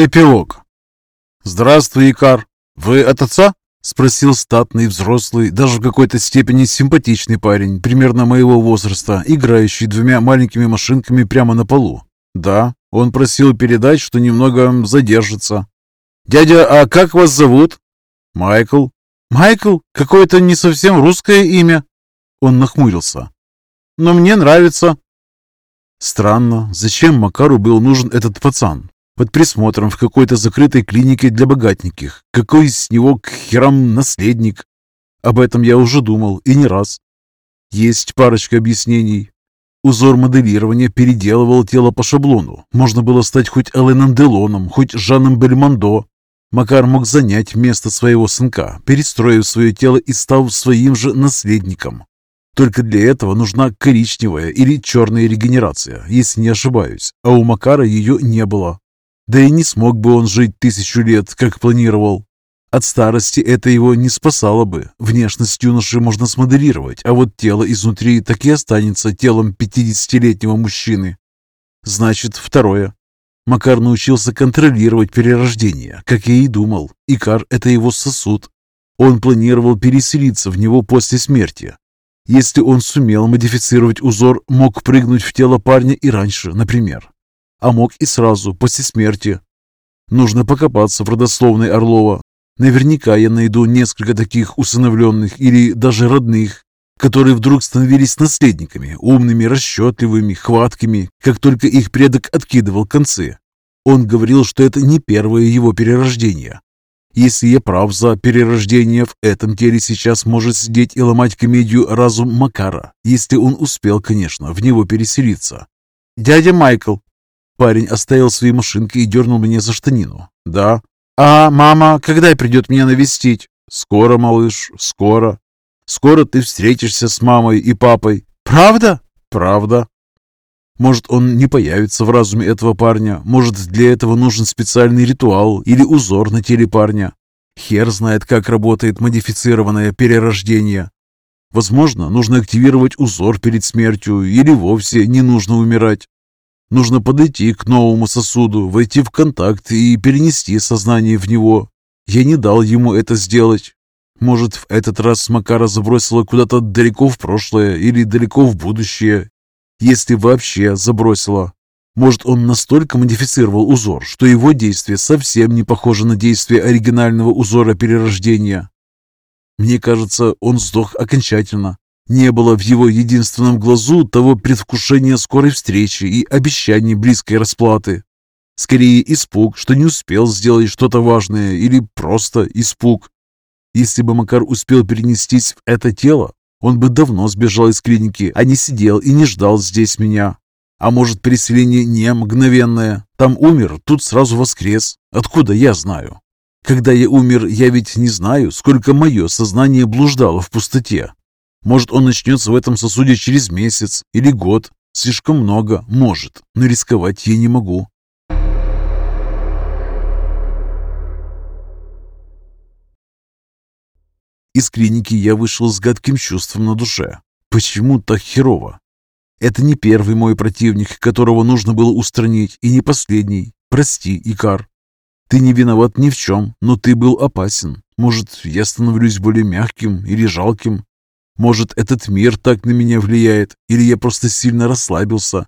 Эпилог. «Здравствуй, Икар. Вы от отца?» — спросил статный, взрослый, даже в какой-то степени симпатичный парень, примерно моего возраста, играющий двумя маленькими машинками прямо на полу. «Да, он просил передать, что немного задержится». «Дядя, а как вас зовут?» «Майкл». «Майкл? Какое-то не совсем русское имя». Он нахмурился. «Но мне нравится». Странно, зачем Макару был нужен этот пацан? Под присмотром в какой-то закрытой клинике для богатеньких. Какой из него к херам наследник? Об этом я уже думал, и не раз. Есть парочка объяснений. Узор моделирования переделывал тело по шаблону. Можно было стать хоть Эленом Делоном, хоть Жаном Бельмондо. Макар мог занять место своего сынка, перестроив свое тело и став своим же наследником. Только для этого нужна коричневая или черная регенерация, если не ошибаюсь, а у Макара ее не было. Да и не смог бы он жить тысячу лет, как планировал. От старости это его не спасало бы. Внешность юноши можно смоделировать, а вот тело изнутри так и останется телом 50-летнего мужчины. Значит, второе. Макар научился контролировать перерождение, как я и думал. Икар – это его сосуд. Он планировал переселиться в него после смерти. Если он сумел модифицировать узор, мог прыгнуть в тело парня и раньше, например а мог и сразу, после смерти. Нужно покопаться в родословной Орлова. Наверняка я найду несколько таких усыновленных или даже родных, которые вдруг становились наследниками, умными, расчетливыми, хваткими, как только их предок откидывал концы. Он говорил, что это не первое его перерождение. Если я прав за перерождение, в этом теле сейчас может сидеть и ломать комедию разум Макара, если он успел, конечно, в него переселиться. «Дядя Майкл, Парень оставил свои машинки и дернул меня за штанину. «Да». «А мама когда придет меня навестить?» «Скоро, малыш, скоро. Скоро ты встретишься с мамой и папой». «Правда?» «Правда». Может, он не появится в разуме этого парня, может, для этого нужен специальный ритуал или узор на теле парня. Хер знает, как работает модифицированное перерождение. Возможно, нужно активировать узор перед смертью или вовсе не нужно умирать. Нужно подойти к новому сосуду, войти в контакт и перенести сознание в него. Я не дал ему это сделать. Может, в этот раз Макара забросила куда-то далеко в прошлое или далеко в будущее, если вообще забросила. Может, он настолько модифицировал узор, что его действие совсем не похоже на действие оригинального узора перерождения. Мне кажется, он сдох окончательно. Не было в его единственном глазу того предвкушения скорой встречи и обещаний близкой расплаты. Скорее испуг, что не успел сделать что-то важное, или просто испуг. Если бы Макар успел перенестись в это тело, он бы давно сбежал из клиники, а не сидел и не ждал здесь меня. А может, переселение не мгновенное? Там умер, тут сразу воскрес. Откуда я знаю? Когда я умер, я ведь не знаю, сколько мое сознание блуждало в пустоте. Может, он начнется в этом сосуде через месяц или год. Слишком много, может, но рисковать я не могу. Из клиники я вышел с гадким чувством на душе. Почему так херово? Это не первый мой противник, которого нужно было устранить, и не последний. Прости, Икар. Ты не виноват ни в чем, но ты был опасен. Может, я становлюсь более мягким или жалким, может, этот мир так на меня влияет, или я просто сильно расслабился.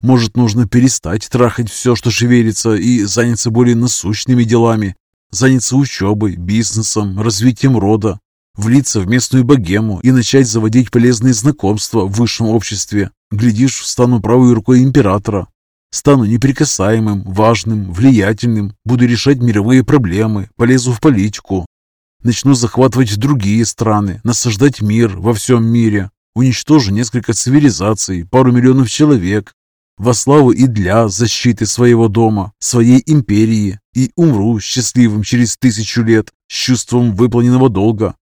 Может, нужно перестать трахать все, что шевелится, и заняться более насущными делами. Заняться учебой, бизнесом, развитием рода. Влиться в местную богему и начать заводить полезные знакомства в высшем обществе. Глядишь, стану правой рукой императора. Стану неприкасаемым, важным, влиятельным, буду решать мировые проблемы, полезу в политику, Начну захватывать другие страны, насаждать мир во всем мире. Уничтожу несколько цивилизаций, пару миллионов человек. Во славу и для защиты своего дома, своей империи. И умру счастливым через тысячу лет, с чувством выполненного долга.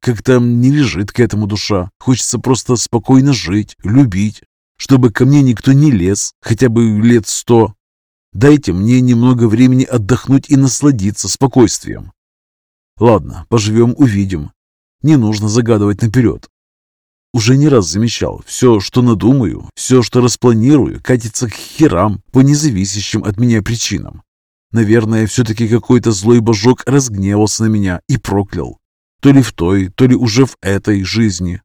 Как-то не лежит к этому душа. Хочется просто спокойно жить, любить. Чтобы ко мне никто не лез, хотя бы лет сто. Дайте мне немного времени отдохнуть и насладиться спокойствием. Ладно, поживем, увидим. Не нужно загадывать наперед. Уже не раз замечал, все, что надумаю, все, что распланирую, катится к херам по независящим от меня причинам. Наверное, все-таки какой-то злой божок разгневался на меня и проклял. То ли в той, то ли уже в этой жизни.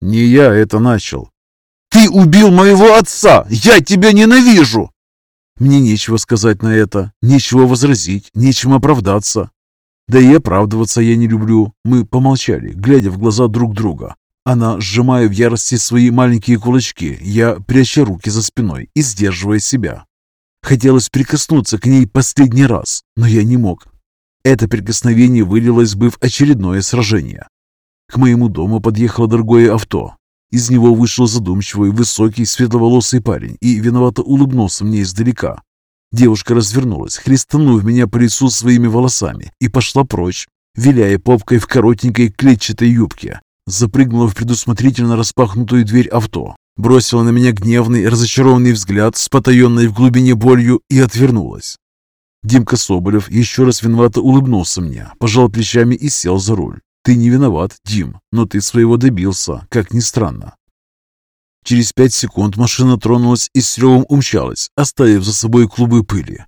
Не я это начал. «Ты убил моего отца! Я тебя ненавижу!» Мне нечего сказать на это, нечего возразить, нечем оправдаться. Да и оправдываться я не люблю. Мы помолчали, глядя в глаза друг друга. Она, сжимая в ярости свои маленькие кулачки, я пряча руки за спиной и сдерживая себя. Хотелось прикоснуться к ней последний раз, но я не мог. Это прикосновение вылилось бы в очередное сражение. К моему дому подъехало дорогое авто. Из него вышел задумчивый, высокий, светловолосый парень и виновато улыбнулся мне издалека. Девушка развернулась, хлестанув меня по лицу своими волосами, и пошла прочь, виляя попкой в коротенькой клетчатой юбке. Запрыгнула в предусмотрительно распахнутую дверь авто, бросила на меня гневный, разочарованный взгляд с потаенной в глубине болью и отвернулась. Димка Соболев еще раз виновато улыбнулся мне, пожал плечами и сел за руль. Ты не виноват, Дим, но ты своего добился, как ни странно. Через пять секунд машина тронулась и с ревом умчалась, оставив за собой клубы пыли.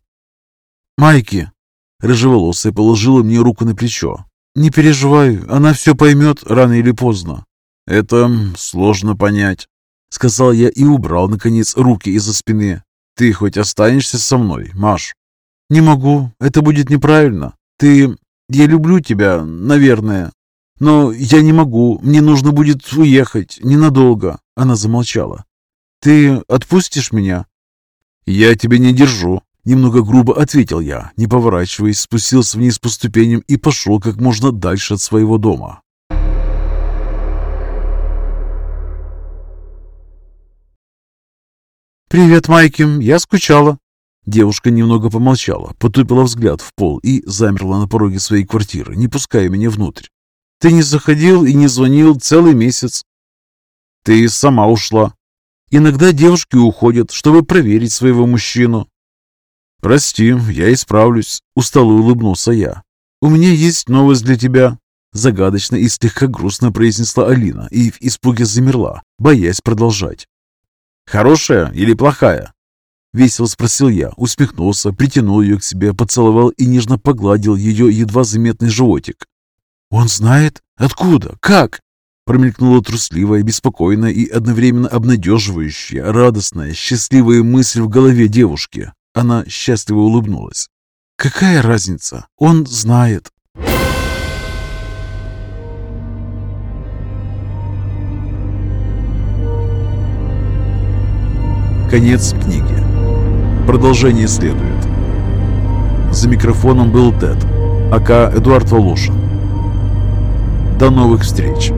«Майки!» Рыжеволосая положила мне руку на плечо. «Не переживай, она все поймет рано или поздно». «Это сложно понять», — сказал я и убрал, наконец, руки из-за спины. «Ты хоть останешься со мной, Маш?» «Не могу, это будет неправильно. Ты... Я люблю тебя, наверное, «Но я не могу, мне нужно будет уехать, ненадолго». Она замолчала. «Ты отпустишь меня?» «Я тебя не держу», — немного грубо ответил я, не поворачиваясь, спустился вниз по ступеням и пошел как можно дальше от своего дома. «Привет, Майки, я скучала». Девушка немного помолчала, потупила взгляд в пол и замерла на пороге своей квартиры, не пуская меня внутрь. Ты не заходил и не звонил целый месяц. Ты сама ушла. Иногда девушки уходят, чтобы проверить своего мужчину. Прости, я исправлюсь, устало улыбнулся я. У меня есть новость для тебя. Загадочно и слегка грустно произнесла Алина и в испуге замерла, боясь продолжать. «Хорошая или плохая?» Весело спросил я, усмехнулся, притянул ее к себе, поцеловал и нежно погладил ее едва заметный животик. «Он знает? Откуда? Как?» Промелькнула трусливая, беспокойная и одновременно обнадеживающая, радостная, счастливая мысль в голове девушки. Она счастливо улыбнулась. «Какая разница? Он знает». Конец книги. Продолжение следует. За микрофоном был Тед, АК Эдуард Волошин. До новых встреч!